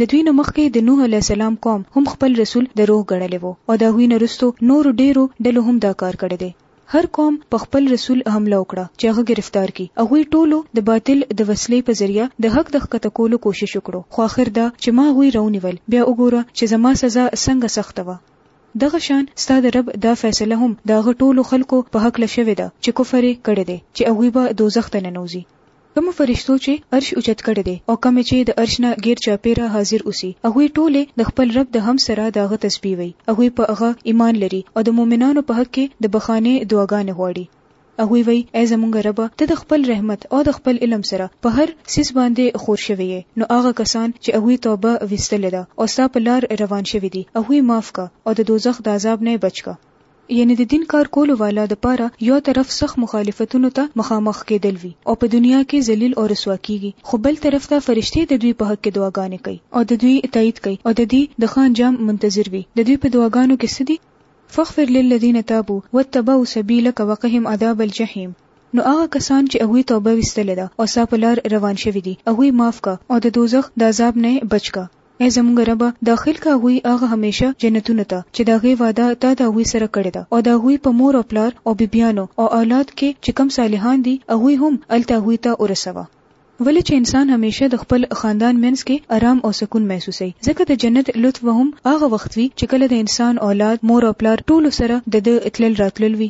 د دوی نه مخکې د نوح علیه السلام قوم هم خپل رسول دروغ ګڼلی وو او د هغوی نه وروسته نورو ډېرو ډلو هم دا کار کړی دی. هر قوم په خپل رسول حمله وکړه چې هغه ګرفتار کړي. هغوی ټولو د باطل د وسلې په ذریعه د حق د ښکته کولو کوشش وکړو، خو آخر دا چې ما هغوی راونیول، بیا وګوره چې زما سزا څنګه سخته وه. دغه شان ستا د رب دا فیصله هم د هغه ټولو خلکو په هکله شوې ده چې کفر یې کړی دی چې هغوی به دوزخ ته ننوځي. کومو فرشتو چې عرش اوچت کړی دی او کومې چې د عرش نه ګېر چاپېره حاضر اوسي، هغوی ټولې د خپل رب د حمد سره د هغه تسبیح وایي، هغوی په هغه ایمان لري او د مؤمنانو په حق کې د بخښانې دعاګانې غواړي. هغوی وایي، ای زمونږ ربه! ته د خپل رحمت او د خپل علم سره په هر څیز باندې خور شوی یې، نو هغه کسان چې هغوی توبه ویستلې ده او ستا په لار روان شوي دي، هغوی معاف کړه او د دوزخ د عذاب نه یې بچ کړه. یعنې د دین کار کولو والا د پاره یو طرف سخت مخالفتونو ته مخامخ کېدل وي او په دنیا کې ذلیل او رسوا کېږي خو بل طرف ته فرشتې د دوی په حق کې دعاګانې کوي او د دوی تایید کوي او د دوی د ښه انجام منتظر وي د دوی په دعاګانو کې څه دي فاغفر للذین تابو واتبعو سبیلک وقهم عذاب الجحیم نو هغه کسان چې هغوی توبه ویستلې ده او ستا په لار روان شوي دي هغوی معاف کړه او د دوزخ د عذاب نه یې بچ کړه. اې زموږ ربه! داخل که هغوی هغه همېشه جنتونو ته، چې د هغې وعده تا د هغوی سره کړې ده، او د هغوی په مور او پلار او بيبيانو او اولاد کښې چې کوم صالحان دي هغوی هم هلته هغوی ته ورسوه. ولې چې انسان همېشه د خپل خاندان مينځ کښې ارام او سکون محسوسوي، ځکه د جنت لطف به هم هغه وخت وي چې کله د انسان اولاد، مور او پلار ټولو سره د ده تلل راتلل وي.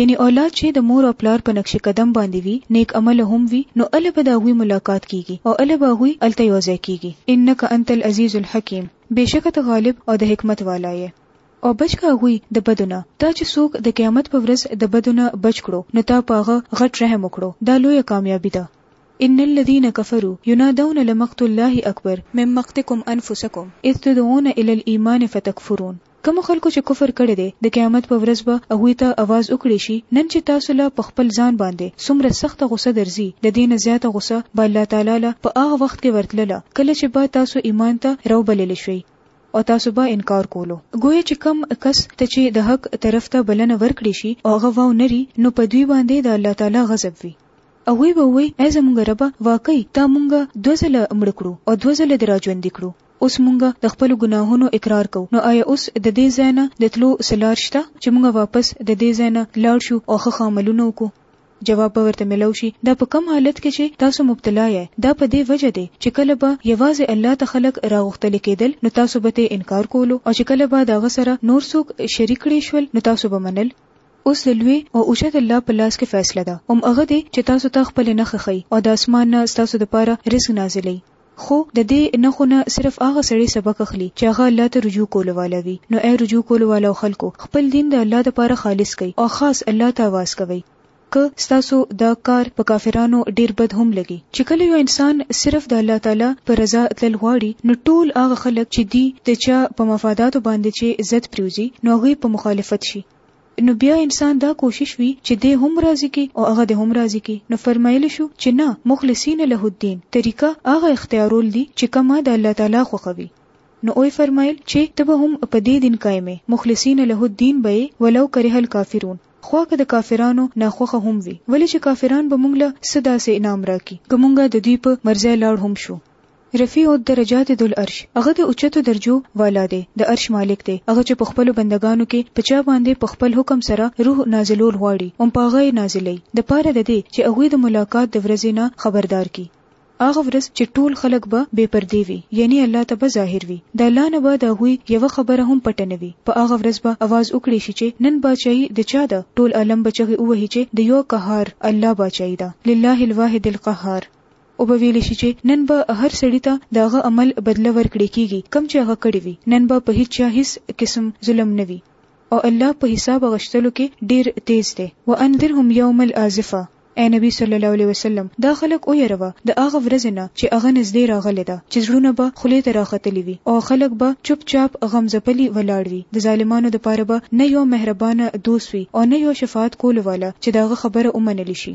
یعنې اولاد چې د مور او پلار په نقش قدم باندې وي، نیک عمله هم وي، نو اله به د هغوی ملاقات کیږي او اله به هغوی هلته یو ځای کیږي، انک انت العزیز الحکیم، بېشکه ته غالب او د حکمت والا یې. او بچ که هغوی د بدو نه، تا چې څوک د قیامت په ورځ د بدو نه بچ کړو نو تا په هغه غټ رحم وکړو، دا لویه کامیابي ده. ان الذین کفروا ینادون لمقت الله اکبر من مقتکم انفسکم اذ تدعون الی الایمان فتکفرون. کومو خلکو چې کفر کړی دی د قیامت په ورځ به هغوی ته اواز وکړی شي نن چې تاسو له په خپل ځان باندې څومره سخته غصه درځي د دې نه زیاته غصه به الله تعالی له په هغه وخت کې ورتلله کله چې به تاسو ایمان ته راوبلل شوي او تاسو به انکار کولو ګویا چې کم کس ته چې د حق طرف ته بلنه ورکړي شي او هغه واو نری نو په دوی باندې د الله تعالی غضب وي او وی به وی ای زمونږ رب واقعي تا مونږ دوزله مړ کړو او دوزله دراجوند کړو اوس مونږ د خپلو ګناهونو اقرار کوو، نو ایا اوس د دې ځای نه د تلو څه لار شته چې مونږ واپس د دې ځای نه لاړ شو او ښه ښه عملونه وکړو؟ جواب به ورته ملاو شي، دا په کوم حالت کې چې تاسو مبتلا یئ، دا په دې وجه دی چې کله به یوازې الله ته خلک راغوښتل کېدل نو تاسو به ترې انکار کولو او چې کله به د هغه سره نور څوک شریک کړی شول نو تاسو به منل. اوس د لوی او اوچت الله په لاس کې فیصله ده، هم هغه دی چې تاسو ته خپلې نښې ښيي او د اسمان نه ستاسو دپاره رزق نازلوي. خو د دې نښو نه صرف هغه سړی سبق اخلي چې هغه الله ته رجوع کولو والا وي نو ای رجوع کولو والاو خلکو خپل دین د الله لپاره خالص کړئ او خاص الله ته اواز کوئ که ستاسو دا کار په کافرانو ډیر بد هم لګي چې کله یو انسان صرف د الله تعالی په رضا تلل غواړي نو ټول هغه خلک چې دي د چا په مفاداتو باندې چې عزت پریوزي نو هغوی په مخالفت شي نو بیا انسان دا کوشش وي چې دی هم راضي کړي او هغه دی هم راضي کړي نو فرمایلی شو چې نه مخلصین له الدین طریقه هغه اختیارول دي چې کومه د الله تعالی خوښوي نو اوی فرمایل چې ته به هم په دې دین قایم یې مخلصین له الدین به یې ولو کره الکافرون خو که د کافرانو ناخوښه هم وي ولې چې کافران به مونږ له څه داسې انعام راکړي که مونږ د دوی په مرضی لاړ هم شو رفیع الدرجات ذو العرش، هغه د اوچتو درجو والا دی، د عرش مالک دی، هغه چې په خپلو بندګانو کې په چا باندې په خپل حکم سره روح نازلول غواړي هم په هغه یې نازلوي، د پاره د دې چې هغوی د ملاقات د ورځې نه خبردار کړي. هغه ورځ چې ټول خلک به بې پردې وي، یعنې الله ته به ظاهر وي، د الله نه به د هغوی یوه خبره هم پټه نه وي، په هغه ورځ به اواز وکړی شي چې، نن باچاهي د چا ده؟ ټول عالم به چغې ووهي چې، د یوه قهار الله باچاهي ده، لله الواحد القهار. او به ویل شي چې نن به هر سړي ته د هغه عمل بدله ورکړې کیږي کم چې هغه کړی وي نن به په هیڅ چا هیڅ قسم ظلم نه وي او الله په حساب غشتلو کې ډیر تیز دی وانذرهم یوم الازفه اې نبی صلی الله علیه وسلم دا خلک او یروه د هغه ورځې نه چې هغه نږدې راغلې ده چې زړونه به خولې ته راختلي وي او خلک به چوپ چاپ غم ځپلي ولاړ وي د ظالمانو لپاره به نه یو مهربانه دوست وي او نه یو شفاعت کولو والا چې د هغه خبره ومنل شي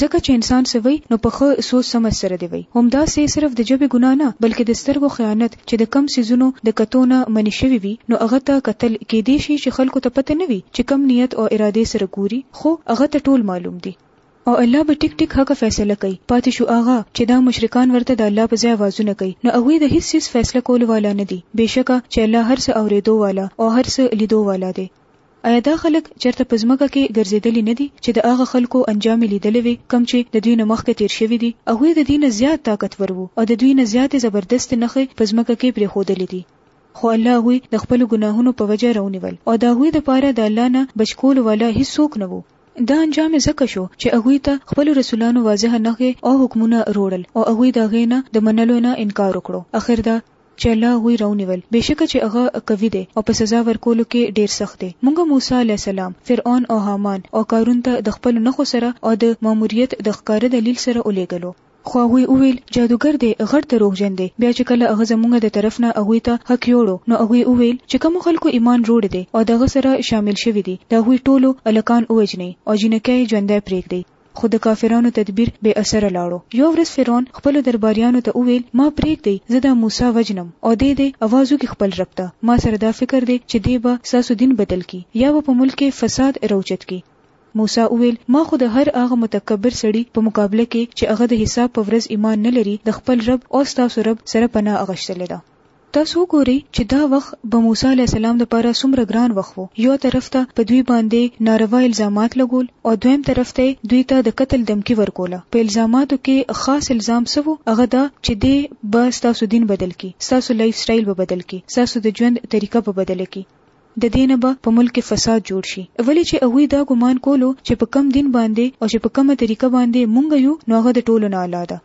ځکه چې انسان څه وایي نو په ښه سوچ سمج سره دې وایي همداسې صرف د ژبې ګناه نه بلکې د سترګو خیانت چې د کم څیزونو د کتو نه منع شوي وي نو هغه ته کتل کیدی شي چې خلکو ته پته نه وي چې کم نیت او ارادې سره ګوري خو هغه ته ټول معلوم دي او الله به ټیک ټیک حقه فیصله کوي پاتې شو هغه چې دا مشرکان ورته د الله په ځای اوازونه کوي نو هغوی د هیڅ څیز فیصله کولو والا نه دي بېشکه چې الله هر څه اورېدو والا او هر څه لیدو والا دی. ایا دا خلک چرته په ځمکه کې ګرځېدلي نه دي چې د هغه خلکو انجام لیدلی وي کوم چې د دوی نه مخکې تیر شوي دي؟ هغوی د دوی نه زیات طاقتور وو او د دوی نه زیاتې زبردستې نښې په ځمکه کې پرېښودلې دي. خو الله هغوی د خپلو ګناهونو په وجه راونیول او د هغوی دپاره د الله نه بچ کولو والا هیڅوک نه وو. دا انجام یې ځکه شو چې هغوی ته خپلو رسولانو واضح نښې او حکمونه روړل او هغوی د هغې نه د منلو نه انکار وکړو. اخر دا. چې الله هغوی راونیول، بېشکه چې هغه قوي دی او په سزا ورکولو کې ډېر سخت دی. مونږ موسی علیه السلام، فرعون او هامان او قارون ته د خپلو نښو سره او د ماموریت د ښکاره دلیل سره ولېږلو. خو هغوی وویل، جادوګر دی، غټ دروغجن دی. بیا چې کله هغه زمونږ د طرف نه هغوی ته حق یوړو، نو هغوی وویل، چې کومو خلکو ایمان روړی دی او د هغه سره شامل شوي دي، د هغوی ټولو هلکان ووژنئ او جینکۍ ژوندۍ پرېږدئ. خو د کافرانو تدبیر بې اثره لاړو. یوه ورځ فرعون خپلو درباریانو ته وویل، ما پرېږدئ زه دا موسی وژنم او دی دی اواز وکړي خپل رب ته، ما سره دا فکر دی چې دی به ستاسو دین بدل کړي یا به په ملک کې فساد راوچت کړي. موسی وویل، ما خو د هر هغه متکبر سړي په مقابله کې چې هغه د حساب په ورځ ایمان نه لري د خپل رب او ستاسو رب سره پناه اغشتلې ده. تاسو وګورئ چې دا وخت به موسی علیه السلام لپاره څومره ګران وخت وو یو طرف ته په دوی باندې ناروا الزامات لګول او دویم طرف ته دوی ته د قتل دمکی ورکوله په الزاماتو کې خاص الزام څه وو هغه دا چې دی به ستاسو دین بدل کی ستاسو لایف سټایل به بدل کی ستاسو د ژوند طریقه به بدل کی د دین به په ملک کې فساد جوړ شي ولی چې هغه دا ګمان کولو چې په کم دین باندې او چې په کومه طریقه باندې مونږ یو نو هغه د ټولو نه اعلی ده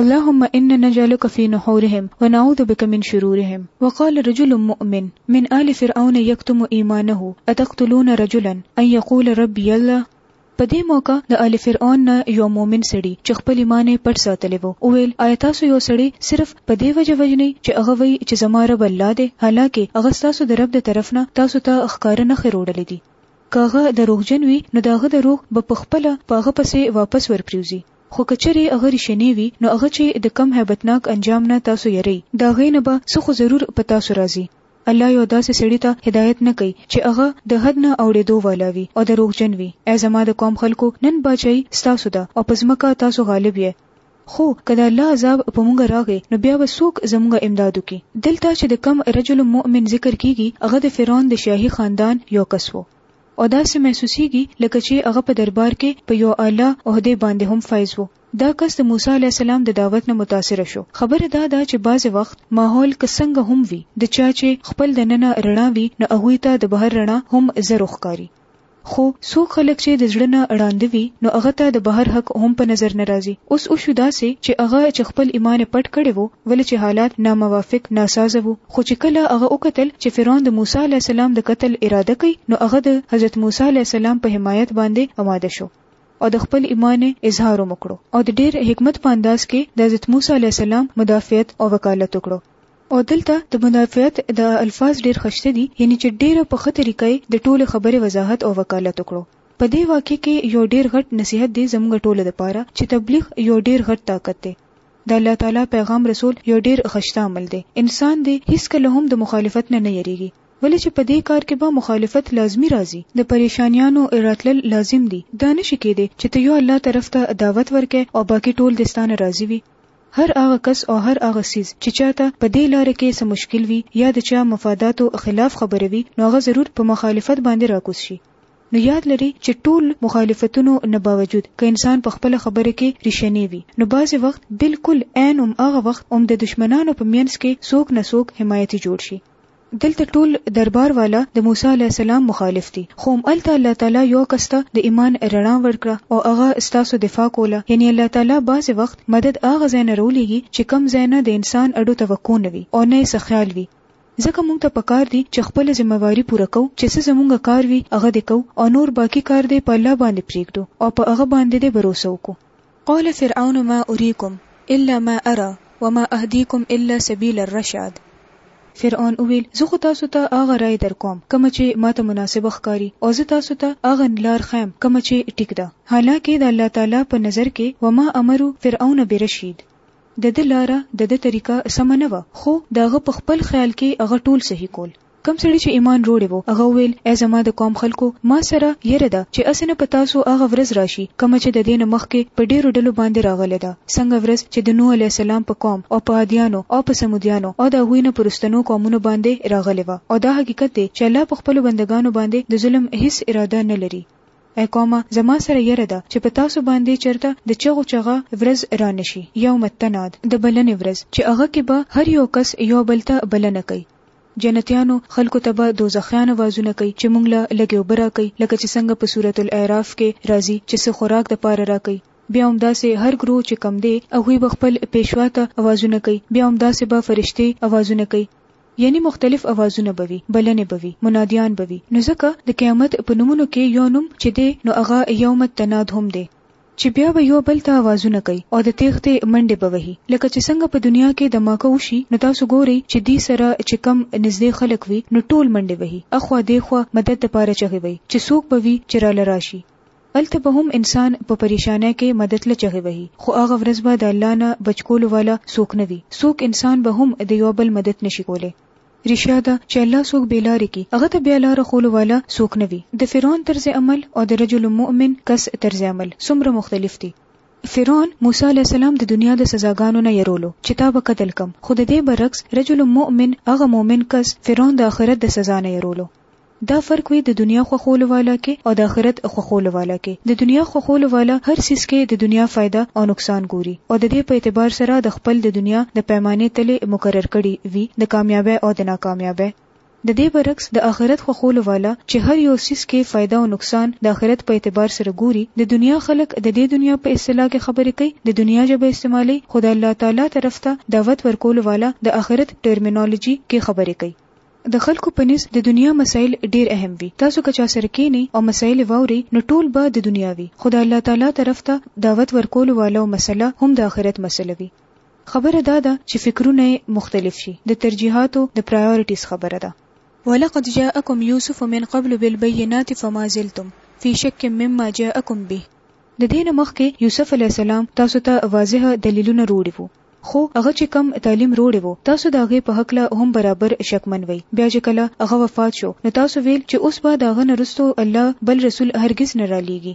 اللهم انا نجعلک فی نحورهم ونعوذ بک من شرورهم وقال رجل مؤمن من آل فرعون یکتم ایمانه اتقتلون رجلا ان یقول ربی الله په دې موقع د آل فرعون نه یو مؤمن سړي چې خپل ایمان یې پټ ساتلی وو وویل آیا تاسو یو سړی صرف په دې وجه وژنئ چې هغه وایي چې زما رب الله دی حالانکه هغه ستاسو د رب د طرف نه تاسو ته ښکاره نښې روړلې دي که هغه دروغجن وي نو د هغه دروغ به پخپله په هغه پسې واپس ورپریوځي خو که چېرې هغه ريشنې وي نو هغه چې د کوم هيبتناک انجام نه تاسو يرئ د هغې نه به څه خو ضرور په تاسو راځي. الله يو داسې سړي ته هدايت نه کوي چې هغه د حد نه اوړېدو والا وي او دروغجن وي. ای زما د قوم خلکو! نن باچايي ستاسو ده او په ځمکه تاسو غالب يئ. خو که د الله عذاب په موږ راغی نو بيا به څوک زموږ امداد وکړي؟ دلته چې د کوم رجل مؤمن ذکر کېږي هغه د فرعون د شاهي خاندان يو کس وو. او داسې محسوسیږي لکه چې هغه په دربار کې په یوه اعلی عهدې باندې هم فایز وو. دا کس د موسی علیه السلام د دعوت نه متاثره شو. خبره دا ده چې بعضې وخت ماحول که څنګه هم وي د چا چې خپل د ننه رڼا وي نو هغوی ته د بهر رڼا هم زر وښکاري. خو څوک خلک چې د زړه نه ړانده وي نو هغه ته د بهر حق هم په نظر نه راځي. اوس وشو داسې چې هغه چې خپل ایمان یې پټ کړی وو ولې چې حالات ناموافق، ناسازه وو، خو چې کله هغه وکتل چې فرعون د موسی علیه السلام د قتل اراده کوي نو هغه د حضرت موسی علیه السلام په حمایت باندې اماده شو او د خپل ایمان یې اظهار هم وکړو او د ډېر حکمت په انداز کې د حضرت موسی علیه السلام مدافعت او وکالت وکړو او دلته د مدافعت د الفاظ ډېر خشته دي یعنی چې ډېره په ښه طریقه یې د ټولو خبرې وضاحت او وکالت وکړو په دې واقع کې یو ډېر غټ نصیحت دی زموږ ټولو لپاره چې تبلیغ یو ډېر غټ طاقت دی د الله تعالی پیغام رسول یو ډیر خشته عمل دی. انسان دی هیڅکله هم د مخالفت نه نه یریږي ولی چه په دی کار کې به مخالفت لازمی راځی. د پریشانیانو راتلل لازم دی. دا نه شي کیدی چه ته یو الله طرف ته دعوت ورکړی او باقی ټول دی ستا نه راضی وی. هر هغه کس او هر هغه څیز چه چاته په دی لاره کې څه مشکل وی یا د چا مفاداتو خلاف خبره وی نو هغه ضرور په مخالفت باندی راکوز شي. نو یاد لري چې ټول مخالفتونو نه باوجود که انسان په خپله خبره کې ریښنی وي نو بعضې وخت بلکل عین هم هغه وخت هم د دښمنانو په مینځ کې څوک نه څوک حمایتي جوړ شي. دلته ټول دربار والا د موسی علیه السلام مخالف دي خو هم هلته الله تعالی یو کس ته د ایمان رڼا ورکړه او هغه ستاسو دفاع کوله یعنې الله تعالی بعضې وخت مدد هغه ځای نه راولیږي چې کوم ځای نه د انسان اډو توقع نه وي او نه یې څه خیال وي. ځکه موږ ته پکار دي چې خپله ذمه واري پوره کوو چې څه زموږ کار وي هغه دې کوو او نور باقي کار دې په الله باندې پرېږدو او په هغه باندې دې بروسه وکړو. قال فرعون ما اريکم الا ما اري وما اهديکم الا سبيل الرشاد فرعون وویل زه خو تاسو ته هغه رای درکوم کومه چې ماته مناسبه ښکاري او زه تاسو ته هغه لار ښیم کومه چې ټیک ده حالانکه د الله تعالی په نظر کې وما امرو فرعون برشید د ده لاره د ده طریقه سمه نه وه خو د هغه په خپل خیال کې هغه ټول صحیح کول. کوم سړي چې ایمان روړی وو هغه وویل، ای زما د قوم خلکو! ما سره یره ده چې هسې نه په تاسو هغه ورځ راشي کومه چې د دې نه مخکې په ډېرو ډلو باندې راغلې ده څنګه ورځ چې د نوح علیه السلام په قوم او په عادیانو او په ثمودیانو او د هغوی نه په وروستنو قومونو باندې راغلې وه او دا حقیقت دی چې الله په خپلو بندګانو باندې د ظلم هیڅ اراده نه لري. ای قومه زما سره یره ده چې په تاسو باندې چرته د چغو چغه ورځ را نه شي یوم التناد د بلنې ورځ چې هغه کې به هر یو کس یو بل ته بلنه کوي جنتیانو خلکو ته به دوزخیان اوازونه کوي چې مونږ له لږې اوبه راکړئ لکه چې څنګه په سورة الاعراف کې راځي چې څه خوراک د پاره راکړئ بیا همداسې هر ګروه چې کم دی هغوی به خپل پیشوا ته اوازونه کوي بیا همداسې به فرشتې اوازونه کوي یعنی مختلف اوازونه به وی بلنې به وی منادیان به وی نو ځکه د قیامت په نومونو کې یو نوم چې دی نو هغه یوم التناد هم دی چې بیا به یو بل ته اوازونه کوي او د تیښتې منډې به وهي لکه چې څنګه په دنیا کې د ماکه وشي نو تاسو ګورئ چې دی سره چې کم نږدې خلک وي نو ټول منډې وهي اخوا دیخوا مدد دپاره چغې وهي چې څوک به وي چې راله راشي هلته به هم انسان په پریشانۍ کې مدد له چغې وهي، خو هغه ورځ به د الله نه بچ کولو والا څوک نه وي، څوک انسان به هم د یو بل مدد نشي کولی. رښتیا ده چې الله څوک بې لارې کړي، هغه ته بیا لاره ښولو والا څوک نه وي. د فرعون طرز عمل او د رجل مؤمن کس طرز عمل څومره مختلف دي. فرعون موسی علیه السلام د دنیا د سزاګانو نه یرولو چې تا به قتل کړم، خو د دې برعکس رجل مؤمن هغه مؤمن کس فرعون د اخرت د سزا نه یرولو. دا فرق وي د دنیا خوښولو والا کې او د آخرت خوښولو والا کې. د دنیا خوښولو والا هر څیز کې د دنیا فایده او نقصان ګوري او د دې په اعتبار سره د خپل د دنیا د پیمانې تلې مقرر کړي وي د کامیابۍ او د ناکامیابۍ. د دې برعکس د آخرت خوښولو والا چې هر یو څیز کې فایده او نقصان د آخرت په اعتبار سره ګوري د دنیا خلک د دې دنیا په اصطلاح کې خبرې کوي د دنیا ژبه استعمالوي خو د الله تعالی طرف ته دعوت ورکولو والا د آخرت ټرمینولوژي کې خبرې کوي. د خلکو په نس د دنیا مسایل ډیر اهم وي تاسو که چا سره کینی او مسایل واوري نو ټول به د دنیا وي خو د الله تعالی طرف ته دعوت ورکولو والو مسله هم د آخرت مسله وي خبره دا ده چې فکرونه یې مختلف شي د ترجیحاتو د پرایورټیز خبره ده ولقد جاءکم یوسف من قبل بالبینات فما زلتم فی شک مما جاءکم به د دین مخکې یوسف علی السلام تاسو ته واضح دلیلونه روړي وو خو هغه چې کوم تعلیم روړی وو تاسو د هغه په هکله هم برابر شکمن وئ بیا چې کله هغه وفات شو نو تاسو ویل چې اوس به د هغه نه رستو الله بل رسول هرګز نه رالیږي.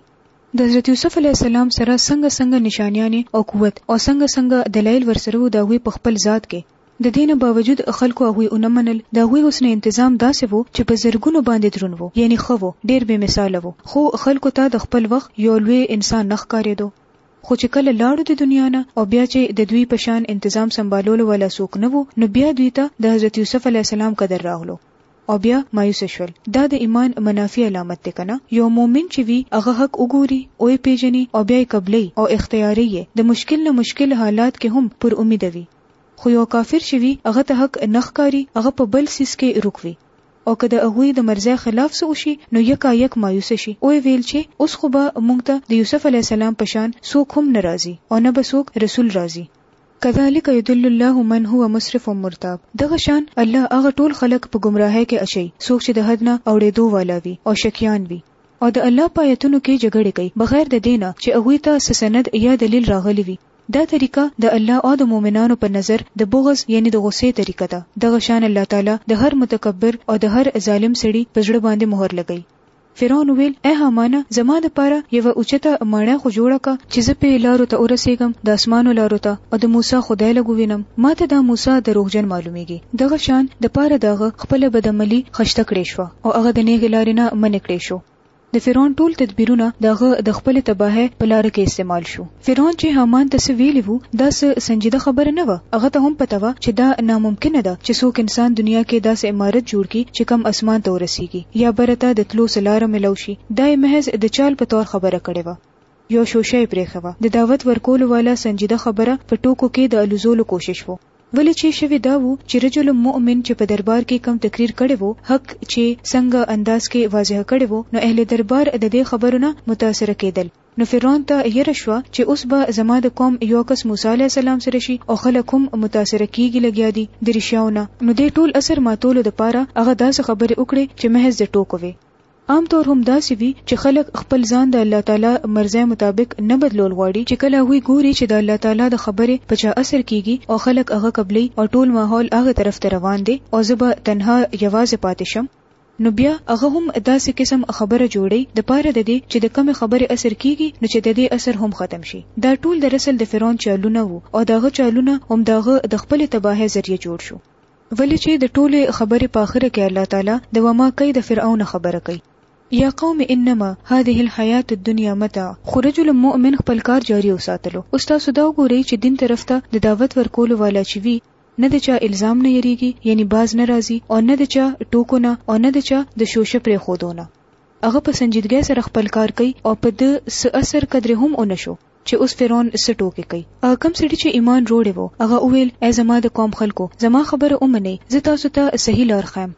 د حضرت یوسف علیه السلام سره څنګه څنګه نشانیانې او قوت او څنګه څنګه دلایل ورسره وو د هغوی په خپل ذات کې د دې نه باوجود خلکو هغوی ونه منل د هغوی حسن انتظام داسې وو چې په زرګونو باندې درون وو یعنی ښه وو ډیر بې مثاله وو خو خلکو ته د خپل وخت یو لوی انسان نه ښکاریدو خو چې کله لاړو د دنیا نه او بیا چې د دوی په شان انتظام سمبالولو والا څوک نه وو نو بیا دوی ته د حضرت یوسف علیه السلام قدر راغلو او بیا مایوسه شول. دا د ایمان منافي علامت دی کنه؟ یو مؤمن چې وي هغه حق وګوري او یې پېژني او بیا یې قبلوي او اختیاروي یې، د مشکل نه مشکل حالات کې هم پر امیده وي. خو یو کافر چې وي هغه ته حق نه ښکاري، هغه په بل څیز کې روږ وي. او که د هغوی د مرضی خلاف څه وشي نو یکا یک مایوسه شي اویې ویل چې اوس خو به مونږ ته د یوسف علیه السلام په شان څوک هم نه راځي او نه به څوک رسول راځي. کذلک یضل الله من هو مسرف مرتاب، دغه شان الله هغه ټول خلک په ګمراهۍ کې اچوي څوک چې د حد نه اوړیدو والا وي او شکیان وي او د الله په آیتونو کې جګړې کوي بغیر د دې نه چې هغوی ته څه سند یا دلیل راغلی وي. دا طریقه د الله او د مؤمنانو په نظر د بغض یعنی د غصې طریقه ده، دغه شان الله تعالی د هر متکبر او د هر ظالم سړي په زړه باندې مهر لګوي. فرعون وویل، ای هامانه! زما لپاره یوه اوچته ماڼۍ خو جوړه که، چې زه پرې لارو ته ورسېږم، د اسمانو لارو ته، او د موسی خدای لږ ووینم، ما ته دا موسی دروغجن معلومېږي. دغه شان د پاره د هغه خپله بدعملي خشته کړې شوه او هغه د نېغې لارې نه منع کړې شو. د فرعون ټول تدبیرونه د هغه د خپلې تباهۍ په لاره کې استعمال شو. فرعون چې هامان ته څه ویلي وو، دا څه سنجیده خبره نه وه. هغه ته هم پته وه چې دا ناممکنه ده چې څوک انسان دنیا کې داسې عمارت جوړ کړي چې کم اسمان ته ورسېږي یا بره ته د تلو څه لاره ملو شي. دا یې محض د چال په طور خبره کړې وه. یو شوشه یې پرېښې وه. د دعوت ورکولو والا سنجیده خبره په ټوکو کې د الوزولو کوشش وو. ولې چې شوې دا وو چې رجل مؤمن چې په دربار کې کوم تقریر کړی وو حق چې څنګه انداز کې واضح کړی وو نو اهل دربار د دې خبرو نه متاثره کېدل نو فرعون ته یره شوه چې اوس به زما د قوم یو کس موسی علی السلام سره شي او خلک هم متاثره کیږي لګیا دي د رښیاونه نو دې ټول اثر ماتولو د پاره هغه داسې خبرې وکړې چې محض د ټوکو وي عام طور هم داسې وي چې خلک خپل ځان د الله تعالی مرضی مطابق نه بدلول غواړي چې کله هغوی ګوري چې د الله تعالی د خبرې په چا اثر کیږي او خلک هغه قبلوي او ټول ماحول هغه طرف ته روان دی او زه به تنها یوازې پاتې شم نو بیا هغه هم داسې قسم خبره جوړي د پاره د دې چې د کمې خبرې اثر کیږي نو چې د دې اثر هم ختم شي دا ټول د رسل د فرعون چالونه وو او داغه چالونه هم داغه د خپل تباهه ذریعہ جوړ شو ولې چې د ټولې خبرې په اخره کې الله تعالی د وما کوي د فرعون خبره کوي یا قوم انما هذه الحیات الدنیا متاع خو رجل مؤمن خپل کار جاری وساتلو او تاسو دا وګورئ چې دین طرف ته د دعوت ورکولو والا چې وی نه د چا الزام نه یریږي یعنی باز نه راځي او نه د چا ټوکو نه او نه د چا د شوشه پرې خودونه هغه په سنجیدګۍ سره خپل کار کوي او په د اثر قدر هم اونشو چې اوس فرعون څه ټوکې کوي کم سړي چې ایمان روړې وو هغه وویل ای زما د قوم خلکو زما خبره ومنئ زه تاسو ته صحیح لار ښیم